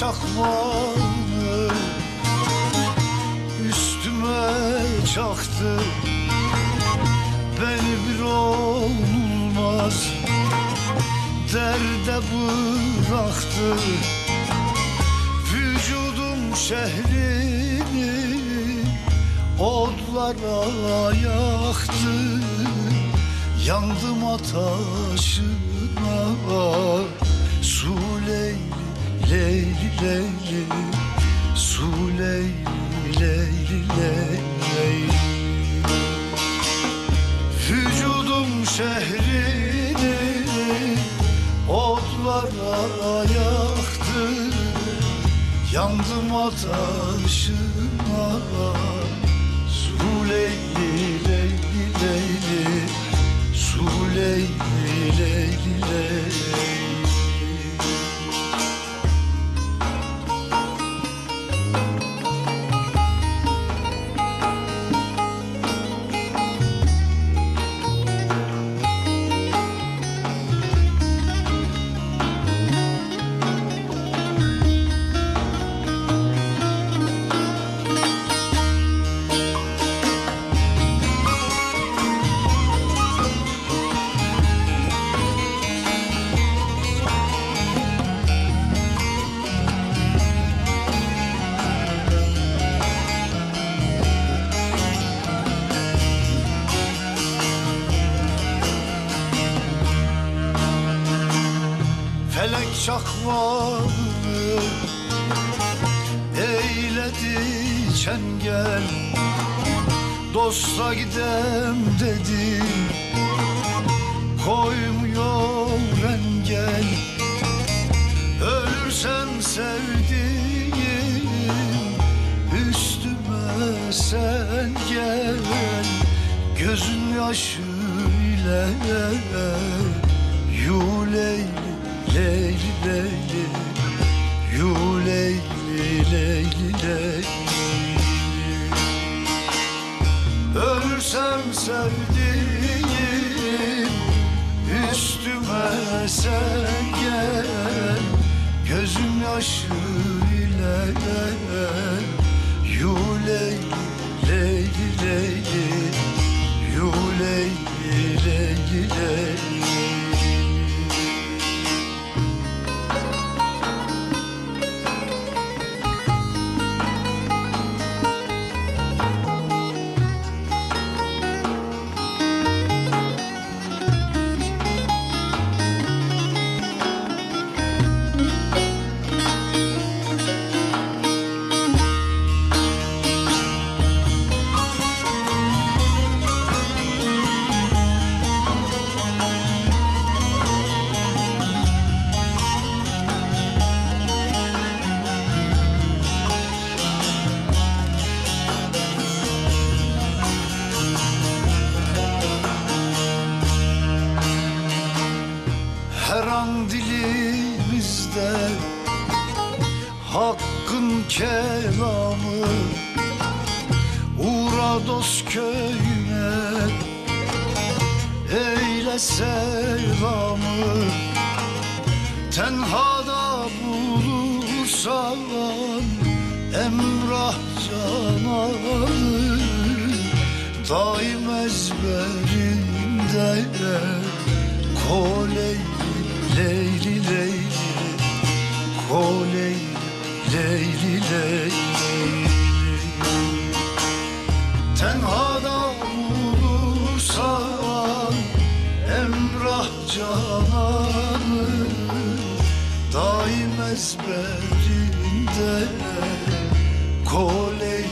çakmağı Üstüme çaktı. Beni bir olmaz Derde bıraktı. Vücudum şehrini Odlara yaktı. Yandım ataşına leyli Su leyli leyli Vücudum şehrini Otlara yaktı. Yandım ataşına Su leyli leyli çakmağı Eyledi çengel. Dosta gidem dedim Koymuyor engel Ölürsem sevdiğim Üstüme sen gel. Gözün yaşıyla Yu leyli leyli Yu leyli leyli leyli. Ölürsem sevdiğim Üstüme sen gel Gözüm yaşıyla Yu Hakkın kelamı Uğra köyüne Eyle selamı. Tenhada bulursan Emrah cananı Daim ezberimde Koley leyli leyli Koley leyli Tenhada bulursan Emrah cananı Daim ezberinde Koley